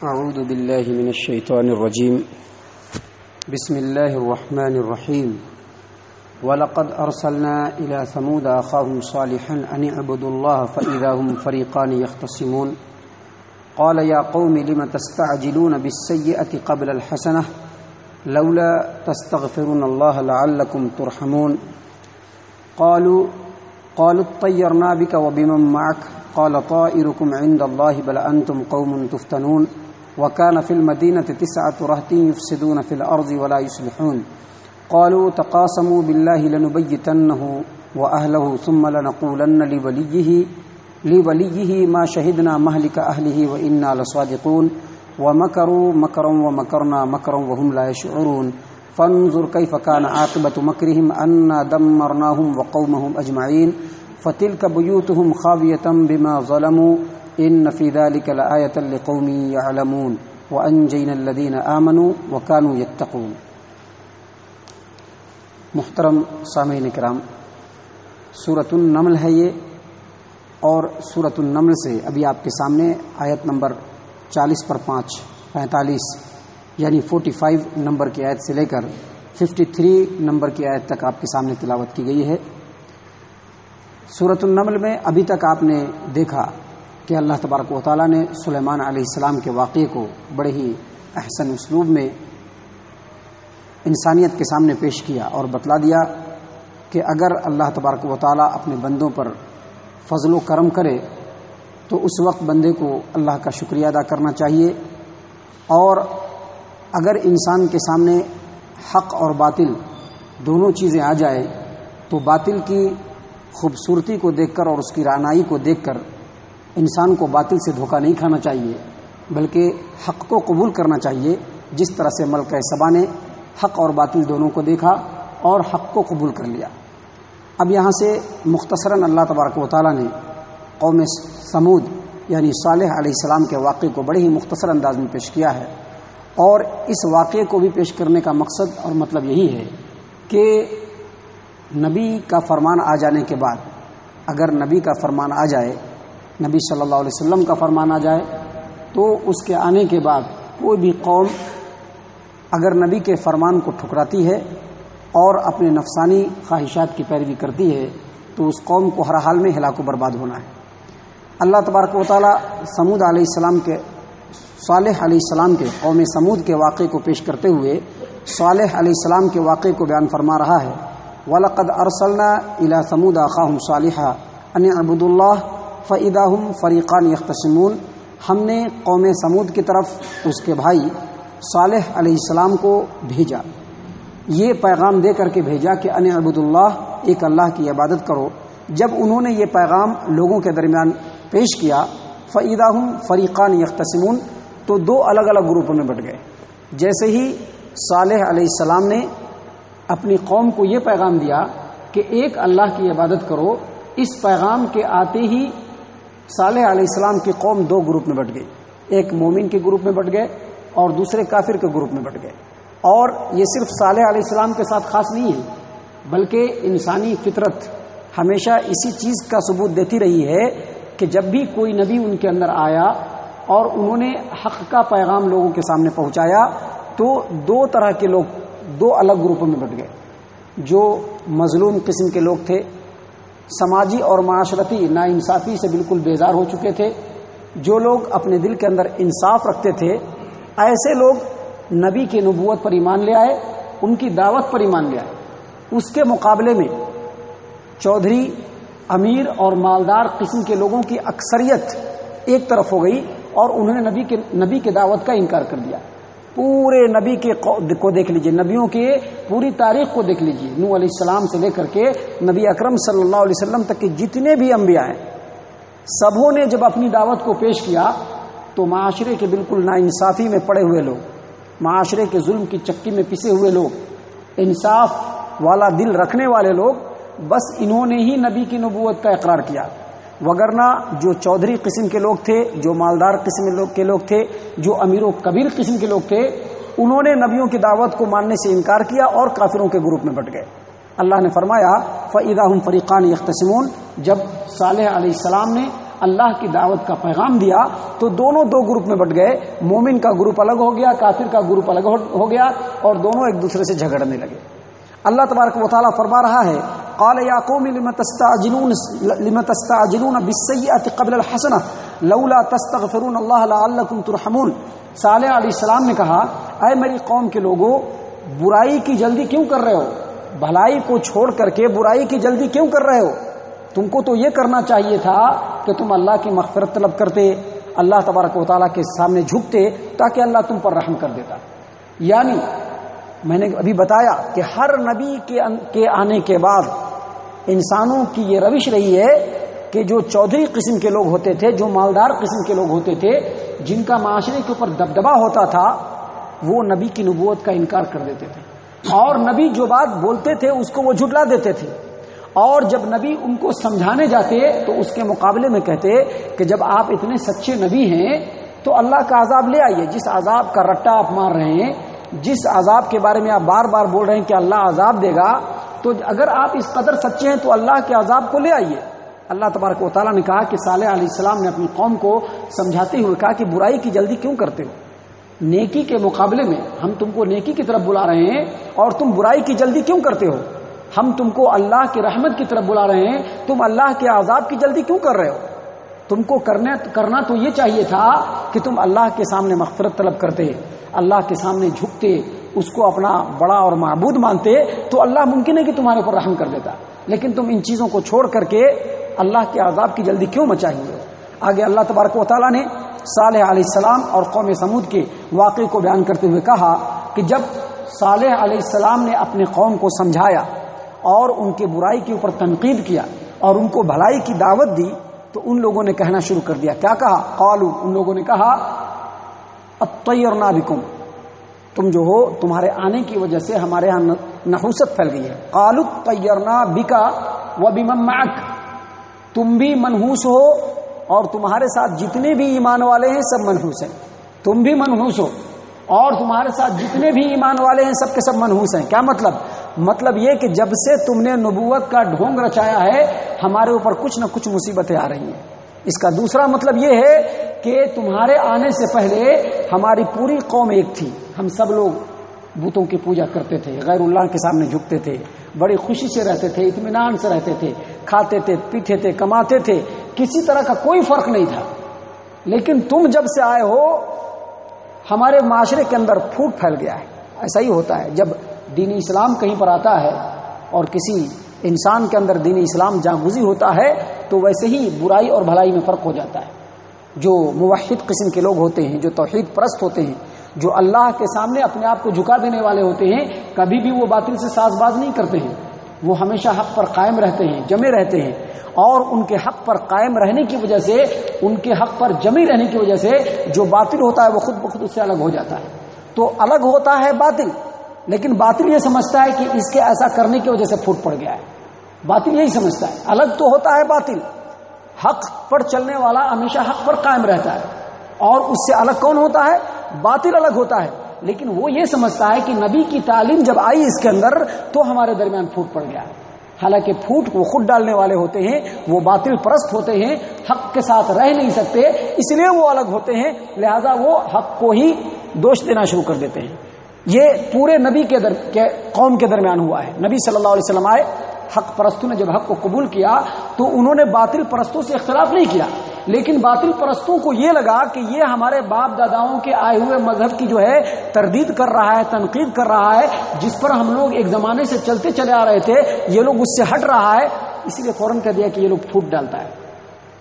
أعوذ بالله من الشيطان الرجيم. بسم الله الرحمن الرحيم. ولقد أرسلنا إلى ثمود أخاهم صالحا أن اعبدوا الله فإذا هم فريقان يختصمون. قال يا قوم لم تستعجلون بالسيئة قبل الحسنة؟ لولا تستغفرون الله لعلكم ترحمون. قالوا قالوا اطيرنا بك وبمن معك. قال طائركم عند الله بل أنتم قوم تفتنون. وكان في المدينة تسعة رهط يفسدون في الأرض ولا يصلحون. قالوا تقاسموا بالله لنبيتنه وأهله ثم لنقولن لوليه لوليه ما شهدنا مهلك أهله وإنا لصادقون. ومكروا مكرا ومكرنا مكرا وهم لا يشعرون. فانظر كيف كان عاقبة مكرهم أنا دمرناهم وقومهم أجمعين. فتلك بيوتهم خاوية بما ظلموا. إن في ذلك لآية لقوم يعلمون وأنجينا الذين آمنوا وكانوا يتقون. محترم سامعین کرام سورت النمل ہے یہ، اور سورت النمل سے ابھی آپ کے سامنے آیت نمبر چالیس پر پانچ، پینتالیس یعنی فورٹی فائیو نمبر کی آیت سے لے کر ففٹی تھری نمبر کی آیت تک آپ کے سامنے تلاوت کی گئی ہے۔ سورت النمل میں ابھی تک آپ نے دیکھا کہ اللہ تبارک و تعالیٰ نے سلیمان علیہ السلام کے واقعے کو بڑے ہی احسن اسلوب میں انسانیت کے سامنے پیش کیا اور بتلا دیا کہ اگر اللہ تبارک و تعالیٰ اپنے بندوں پر فضل و کرم کرے تو اس وقت بندے کو اللہ کا شکریہ ادا کرنا چاہیے اور اگر انسان کے سامنے حق اور باطل دونوں چیزیں آ جائے تو باطل کی خوبصورتی کو دیکھ کر اور اس کی رانائی کو دیکھ کر انسان کو باطل سے دھوکہ نہیں کھانا چاہیے، بلکہ حق کو قبول کرنا چاہیے۔ جس طرح سے ملک سبا نے حق اور باطل دونوں کو دیکھا اور حق کو قبول کر لیا۔ اب یہاں سے مختصراً اللہ تبارک و تعالیٰ نے قوم سمود یعنی صالح علیہ السلام کے واقعے کو بڑے ہی مختصر انداز میں پیش کیا ہے۔ اور اس واقعے کو بھی پیش کرنے کا مقصد اور مطلب یہی ہے کہ نبی کا فرمان آ جانے کے بعد، اگر نبی کا فرمان آ جائے نبی صلی اللہ علیہ وسلم کا فرمان آ جائے تو اس کے آنے کے بعد کوئی بھی قوم اگر نبی کے فرمان کو ٹھکراتی ہے اور اپنے نفسانی خواہشات کی پیروی کرتی ہے تو اس قوم کو ہر حال میں ہلاک و برباد ہونا ہے۔ اللہ تبارک و تعالیٰ سمود علیہ السلام کے، صالح علیہ السلام کے، قوم سمود کے واقعے کو پیش کرتے ہوئے صالح علیہ السلام کے واقعے کو بیان فرما رہا ہے۔ ولقد ارسلنا الى سمود اخاهم صالحا ان اللہ فعداہم فریقان یختصمون ہم نے قوم سمود کی طرف اس کے بھائی صالح علیہ السلام کو بھیجا۔ یہ پیغام دے کر کے بھیجا کہ ان عبد اللہ ایک اللہ کی عبادت کرو۔ جب انہوں نے یہ پیغام لوگوں کے درمیان پیش کیا فعداہم فریقان یختصمون تو دو الگ الگ گروپوں میں بٹ گئے۔ جیسے ہی صالح علیہ السلام نے اپنی قوم کو یہ پیغام دیا کہ ایک اللہ کی عبادت کرو، اس پیغام کے آتے ہی صالح علیہ السلام کی قوم دو گروپ میں بٹ گئی۔ ایک مومن کے گروپ میں بٹ گئے اور دوسرے کافر کے گروپ میں بٹ گئے۔ اور یہ صرف صالح علیہ السلام کے ساتھ خاص نہیں ہے، بلکہ انسانی فطرت ہمیشہ اسی چیز کا ثبوت دیتی رہی ہے کہ جب بھی کوئی نبی ان کے اندر آیا اور انہوں نے حق کا پیغام لوگوں کے سامنے پہنچایا، تو دو طرح کے لوگ دو الگ گروپوں میں بٹ گئے۔ جو مظلوم قسم کے لوگ تھے سماجی اور معاشرتی ناانصافی سے بالکل بیزار ہو چکے تھے۔ جو لوگ اپنے دل کے اندر انصاف رکھتے تھے، ایسے لوگ نبی کی نبوت پر ایمان لے آئے، ان کی دعوت پر ایمان لے آئے۔ اس کے مقابلے میں چودھری، امیر اور مالدار قسم کے لوگوں کی اکثریت ایک طرف ہو گئی اور انہوں نے نبی کے نبی کے دعوت کا انکار کر دیا۔ پورے نبی کے کو دیکھ لیجیے، نبیوں کے پوری تاریخ کو دیکھ لیجیے۔ نو علیہ السلام سے لے کر کے نبی اکرم صلی اللہ علیہ وسلم تک کے جتنے بھی انبیاء ہیں سبوں نے جب اپنی دعوت کو پیش کیا تو معاشرے کے بالکل ناانصافی میں پڑے ہوئے لوگ، معاشرے کے ظلم کی چکی میں پسے ہوئے لوگ، انصاف والا دل رکھنے والے لوگ، بس انہوں نے ہی نبی کی نبوت کا اقرار کیا۔ وگرنہ جو چودھری قسم کے لوگ تھے، جو مالدار قسم کے لوگ تھے، جو امیر و کبیر قسم کے لوگ تھے، انہوں نے نبیوں کی دعوت کو ماننے سے انکار کیا اور کافروں کے گروپ میں بٹ گئے۔ اللہ نے فرمایا فعدہ ہم فریقان یختصمون جب صالح علیہ السلام نے اللہ کی دعوت کا پیغام دیا، تو دونوں دو گروپ میں بٹ گئے۔ مومن کا گروپ الگ ہو گیا، کافر کا گروپ الگ ہو گیا اور دونوں ایک دوسرے سے جھگڑنے لگے۔ اللہ تبارک و تعالیٰ فرما رہا ہے قال یا قوم لم تستعجلون لم تستعجلون بالسيئه قبل الحسنه لولا تستغفرون الله لعلكم ترحمون صالح علیہ السلام نے کہا، اے میری قوم کے لوگوں برائی کی جلدی کیوں کر رہے ہو؟ بھلائی کو چھوڑ کر کے برائی کی جلدی کیوں کر رہے ہو؟ تم کو تو یہ کرنا چاہیے تھا کہ تم اللہ کی مغفرت طلب کرتے، اللہ تبارک و تعالیٰ کے سامنے جھکتے تاکہ اللہ تم پر رحم کر دیتا۔ یعنی میں نے ابھی بتایا کہ ہر نبی کے آنے کے بعد انسانوں کی یہ روش رہی ہے کہ جو چودھری قسم کے لوگ ہوتے تھے، جو مالدار قسم کے لوگ ہوتے تھے، جن کا معاشرے کے اوپر دبدبا ہوتا تھا، وہ نبی کی نبوت کا انکار کر دیتے تھے۔ اور نبی جو بات بولتے تھے، اس کو وہ جھٹلا دیتے تھے۔ اور جب نبی ان کو سمجھانے جاتے، تو اس کے مقابلے میں کہتے کہ جب آپ اتنے سچے نبی ہیں، تو اللہ کا عذاب لے آئیے۔ جس عذاب کا رٹا آپ مار رہے ہیں، جس عذاب کے بارے میں آپ بار بار بول رہے ہیں کہ اللہ عذاب دے گا تو اگر آپ اس قدر سچے ہیں تو اللہ کے عذاب کو لے آئیے۔ اللہ تبارک و تعالیٰ نے کہا کہ صالح علیہ السلام نے اپنی قوم کو سمجھاتے ہوئے کہا کہ برائی کی جلدی کیوں کرتے ہو؟ نیکی کے مقابلے میں ہم تم کو نیکی کی طرف بلا رہے ہیں اور تم برائی کی جلدی کیوں کرتے ہو؟ ہم تم کو اللہ کی رحمت کی طرف بلا رہے ہیں، تم اللہ کے عذاب کی جلدی کیوں کر رہے ہو؟ تم کو کرنے کرنا تو یہ چاہیے تھا کہ تم اللہ کے سامنے مغفرت طلب کرتے، اللہ کے سامنے جھکتے اس کو اپنا بڑا اور معبود مانتے تو اللہ ممکن ہے کہ تمہارے اوپر رحم کر دیتا۔ لیکن تم ان چیزوں کو چھوڑ کر کے اللہ کے عذاب کی جلدی کیوں مچائی ہو آگے اللہ تبارک و تعالیٰ نے صالح علیہ السلام اور قوم سمود کے واقعے کو بیان کرتے ہوئے کہا کہ جب صالح علیہ السلام نے اپنے قوم کو سمجھایا اور ان کے برائی کے اوپر تنقید کیا اور ان کو بھلائی کی دعوت دی تو ان لوگوں نے کہنا شروع کر دیا۔ کیا کہا؟ قالو ان لوگوں نے کہا اتنا تم جو ہو، تمہارے آنے کی وجہ سے ہمارے یہاں نحوست پھیل گئی ہے۔ قالو تیرنا بکا و بمک تم بھی منحوس ہو اور تمہارے ساتھ جتنے بھی ایمان والے ہیں سب منحوس ہیں۔ تم بھی منحوس ہو اور تمہارے ساتھ جتنے بھی ایمان والے ہیں سب کے سب منحوس ہیں۔ کیا مطلب؟ مطلب یہ کہ جب سے تم نے نبوت کا ڈھونگ رچایا ہے، ہمارے اوپر کچھ نہ کچھ مصیبتیں آ رہی ہیں۔ اس کا دوسرا مطلب یہ ہے کہ تمہارے آنے سے پہلے ہماری پوری قوم ایک تھی۔ ہم سب لوگ بتوں کی پوجا کرتے تھے، غیر اللہ کے سامنے جھکتے تھے، بڑی خوشی سے رہتے تھے، اطمینان سے رہتے تھے، کھاتے تھے، پیتے تھے، کماتے تھے، کسی طرح کا کوئی فرق نہیں تھا۔ لیکن تم جب سے آئے ہو، ہمارے معاشرے کے اندر پھوٹ پھیل گیا ہے۔ ایسا ہی ہوتا ہے۔ جب دین اسلام کہیں پر آتا ہے اور کسی انسان کے اندر دین اسلام جہاں گزی ہوتا ہے تو ویسے ہی برائی اور بھلائی میں فرق ہو جاتا ہے۔ جو موحد قسم کے لوگ ہوتے ہیں، جو توحید پرست ہوتے ہیں، جو اللہ کے سامنے اپنے آپ کو جھکا دینے والے ہوتے ہیں، کبھی بھی وہ باطل سے ساز باز نہیں کرتے ہیں۔ وہ ہمیشہ حق پر قائم رہتے ہیں، جمے رہتے ہیں۔ اور ان کے حق پر قائم رہنے کی وجہ سے، ان کے حق پر جمی رہنے کی وجہ سے جو باطل ہوتا ہے، وہ خود بخود اس سے الگ ہو جاتا ہے۔ تو الگ ہوتا ہے باطل، لیکن باطل یہ سمجھتا ہے کہ اس کے ایسا کرنے کی وجہ سے پھوٹ پڑ گیا ہے۔ باطل یہی سمجھتا ہے۔ الگ تو ہوتا ہے باطل۔ حق پر چلنے والا ہمیشہ حق پر قائم رہتا ہے۔ اور اس سے الگ کون ہوتا ہے؟ باطل الگ ہوتا ہے۔ لیکن وہ یہ سمجھتا ہے کہ نبی کی تعلیم جب آئی اس کے اندر تو ہمارے درمیان پھوٹ پڑ گیا۔ حالانکہ پھوٹ وہ خود ڈالنے والے ہوتے ہیں، وہ باطل پرست ہوتے ہیں، حق کے ساتھ رہ نہیں سکتے، اس لیے وہ الگ ہوتے ہیں۔ لہذا وہ حق کو ہی دوش دینا شروع کر دیتے ہیں۔ یہ پورے نبی کے در کے قوم کے درمیان ہوا ہے۔ نبی صلی اللہ علیہ وسلم آئے۔ حق پرستوں نے جب حق کو قبول کیا تو انہوں نے باطل پرستوں سے اختلاف نہیں کیا۔ لیکن باطل پرستوں کو یہ لگا کہ یہ ہمارے باپ داداؤں کے آئے ہوئے مذہب کی جو ہے تردید کر رہا ہے، تنقید کر رہا ہے، جس پر ہم لوگ ایک زمانے سے چلتے چلے آ رہے تھے، یہ لوگ اس سے ہٹ رہا ہے۔ اسی لیے فوراً کہہ دیا کہ یہ لوگ پھوٹ ڈالتا ہے۔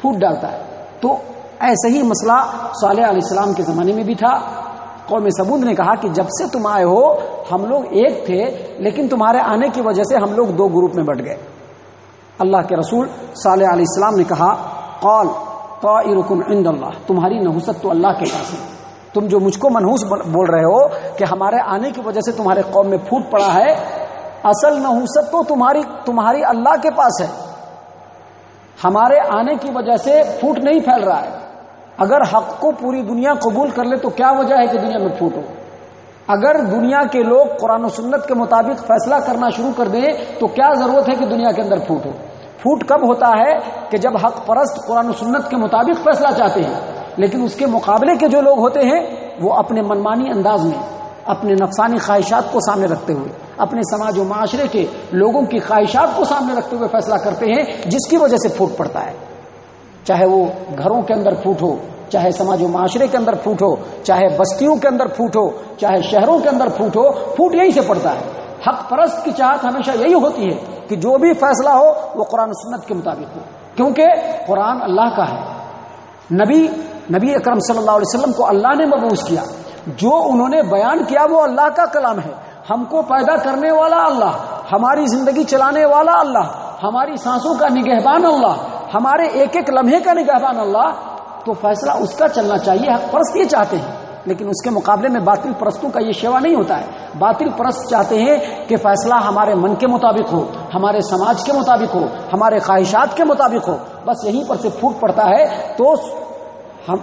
پھوٹ ڈالتا ہے۔ تو ایسا ہی مسئلہ صالح علیہ السلام کے زمانے میں بھی تھا۔ قوم سبود نے کہا کہ جب سے تم آئے ہو، ہم لوگ ایک تھے، لیکن تمہارے آنے کی وجہ سے ہم لوگ دو گروپ میں بٹ گئے۔ اللہ کے رسول صالح علیہ السلام نے کہا، قال عند اللہ، تمہاری نحوست تو اللہ کے پاس ہے۔ تم جو مجھ کو منحوس بول رہے ہو کہ ہمارے آنے کی وجہ سے تمہارے قوم میں پھوٹ پڑا ہے، اصل نحوست تو تمہاری تمہاری اللہ کے پاس ہے۔ ہمارے آنے کی وجہ سے پھوٹ نہیں پھیل رہا ہے۔ اگر حق کو پوری دنیا قبول کر لے تو کیا وجہ ہے کہ دنیا میں پھوٹ ہو؟ اگر دنیا کے لوگ قرآن و سنت کے مطابق فیصلہ کرنا شروع کر دیں تو کیا ضرورت ہے کہ دنیا کے اندر پھوٹ ہو؟ پھوٹ کب ہوتا ہے کہ جب حق پرست قرآن و سنت کے مطابق فیصلہ چاہتے ہیں، لیکن اس کے مقابلے کے جو لوگ ہوتے ہیں، وہ اپنے منمانی انداز میں، اپنے نفسانی خواہشات کو سامنے رکھتے ہوئے، اپنے سماج و معاشرے کے لوگوں کی خواہشات کو سامنے رکھتے ہوئے فیصلہ کرتے ہیں، جس کی وجہ سے پھوٹ پڑتا ہے۔ چاہے وہ گھروں کے اندر پھوٹ ہو چاہے سماج و معاشرے کے اندر پھوٹ ہو چاہے بستیوں کے اندر پھوٹ ہو چاہے شہروں کے اندر پھوٹ ہو پھوٹ یہیں سے پڑتا ہے۔ حق پرست کی چاہت ہمیشہ یہی ہوتی ہے کہ جو بھی فیصلہ ہو، وہ قرآن سنت کے مطابق ہو۔ کیونکہ قرآن اللہ کا ہے۔ نبی نبی اکرم صلی اللہ علیہ وسلم کو اللہ نے مبوس کیا۔ جو انہوں نے بیان کیا، وہ اللہ کا کلام ہے۔ ہم کو پیدا کرنے والا اللہ، ہماری زندگی چلانے والا اللہ، ہماری سانسوں کا نگہبان اللہ ہمارے ایک ایک لمحے کا نگہبان اللہ، تو فیصلہ اس کا چلنا چاہیے حق پرست یہ چاہتے ہیں۔ لیکن اس کے مقابلے میں باطل پرستوں کا یہ شیوا نہیں ہوتا ہے۔ باطل پرست چاہتے ہیں کہ فیصلہ ہمارے من کے مطابق ہو، ہمارے سماج کے مطابق ہو، ہمارے خواہشات کے مطابق ہو۔ بس یہیں پر سے پھوٹ پڑتا ہے۔ تو ہم،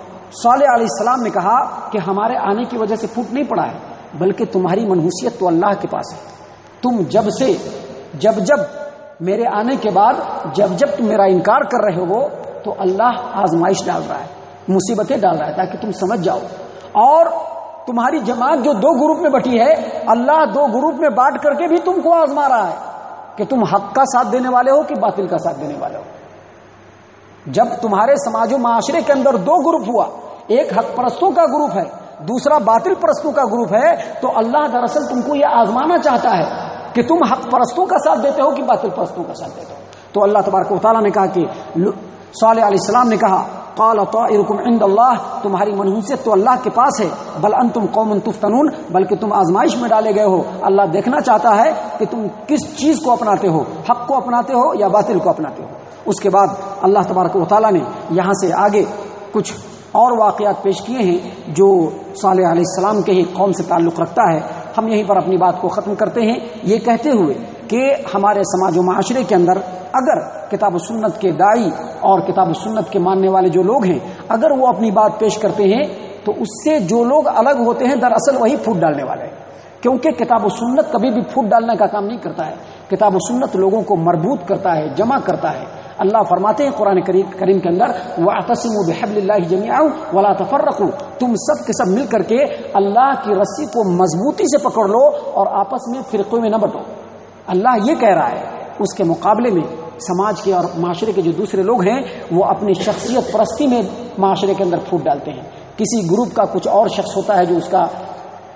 صالح علیہ السلام نے کہا کہ ہمارے آنے کی وجہ سے پھوٹ نہیں پڑا ہے، بلکہ تمہاری منحوسیت تو اللہ کے پاس ہے۔ تم جب سے، جب جب میرے آنے کے بعد جب جب تم میرا انکار کر رہے ہو تو اللہ آزمائش ڈال رہا ہے، مصیبتیں ڈال رہا ہے تاکہ تم سمجھ جاؤ۔ اور تمہاری جماعت جو دو گروپ میں بٹی ہے، اللہ دو گروپ میں بانٹ کر کے بھی تم کو آزما رہا ہے کہ تم حق کا ساتھ دینے والے ہو کہ باطل کا ساتھ دینے والے ہو۔ جب تمہارے سماج و معاشرے کے اندر دو گروپ ہوا، ایک حق پرستوں کا گروپ ہے، دوسرا باطل پرستوں کا گروپ ہے، تو اللہ دراصل تم کو یہ آزمانا چاہتا ہے کہ تم حق پرستوں کا ساتھ دیتے ہو کہ باطل پرستوں کا ساتھ دیتے ہو؟ تو اللہ تبارک و تعالیٰ نے کہا کہ صالح علیہ السلام نے کہا، قال طائركم عند اللہ، تمہاری منحوسیت تو اللہ کے پاس ہے، بل انتم قوم تفتنون، بلکہ تم آزمائش میں ڈالے گئے ہو۔ اللہ دیکھنا چاہتا ہے کہ تم کس چیز کو اپناتے ہو، حق کو اپناتے ہو یا باطل کو اپناتے ہو۔ اس کے بعد اللہ تبارک و تعالیٰ نے یہاں سے آگے کچھ اور واقعات پیش کیے ہیں جو صالح علیہ السلام کے ہی قوم سے تعلق رکھتا ہے۔ ہم یہیں پر اپنی بات کو ختم کرتے ہیں۔ یہ کہتے ہوئے کہ ہمارے سماج و معاشرے کے اندر اگر کتاب و سنت کے دائی اور کتاب و سنت کے ماننے والے جو لوگ ہیں، اگر وہ اپنی بات پیش کرتے ہیں، تو اس سے جو لوگ الگ ہوتے ہیں، دراصل وہی پھوٹ ڈالنے والے ہیں۔ کیونکہ کتاب و سنت کبھی بھی پھوٹ ڈالنے کا کام نہیں کرتا ہے۔ کتاب و سنت لوگوں کو مربوط کرتا ہے، جمع کرتا ہے۔ اللہ فرماتے ہیں قرآن کریم کے اندر وہ آتسم و بحب اللہ جمی ولا تفر تم سب کے سب مل کر کے اللہ کی رسی کو مضبوطی سے پکڑ لو اور آپس میں فرقوں میں نہ بٹو۔ اللہ یہ کہہ رہا ہے، اس کے مقابلے میں سماج کے اور معاشرے کے جو دوسرے لوگ ہیں، وہ اپنی شخصیت پرستی میں معاشرے کے اندر پھوٹ ڈالتے ہیں۔ کسی گروپ کا کچھ اور شخص ہوتا ہے جو اس کا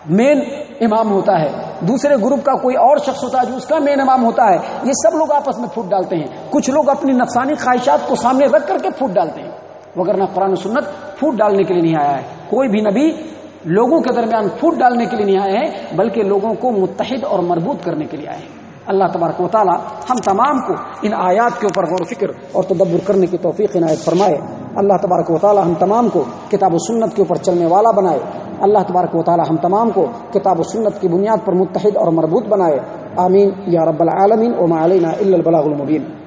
مین امام ہوتا ہے۔ دوسرے گروپ کا کوئی اور شخص ہوتا ہے جو اس کا مین امام ہوتا ہے۔ یہ سب لوگ آپس میں پھوٹ ڈالتے ہیں۔ کچھ لوگ اپنی نفسانی خواہشات کو سامنے رکھ کر کے پھوٹ ڈالتے ہیں۔ مگر نہ قرآن سنت پھوٹ ڈالنے کے لیے نہیں آیا ہے۔ کوئی بھی نبی لوگوں کے درمیان پھوٹ ڈالنے کے لیے نہیں آئے ہیں، بلکہ لوگوں کو متحد اور مربوط کرنے کے لیے آئے ہیں۔ اللہ تبارک و تعالی ہم تمام کو ان آیات کے اوپر غور و فکر اور تدبر کرنے کی توفیق عنایت فرمائے۔ اللہ تبارک و تعالی ہم تمام کو کتاب و سنت کے اوپر چلنے والا بنائے۔ اللہ تبارک و تعالی ہم تمام کو کتاب و سنت کی بنیاد پر متحد اور مربوط بنائے. آمین. یا رب العالمین. وما علینا الا البلاغ المبین.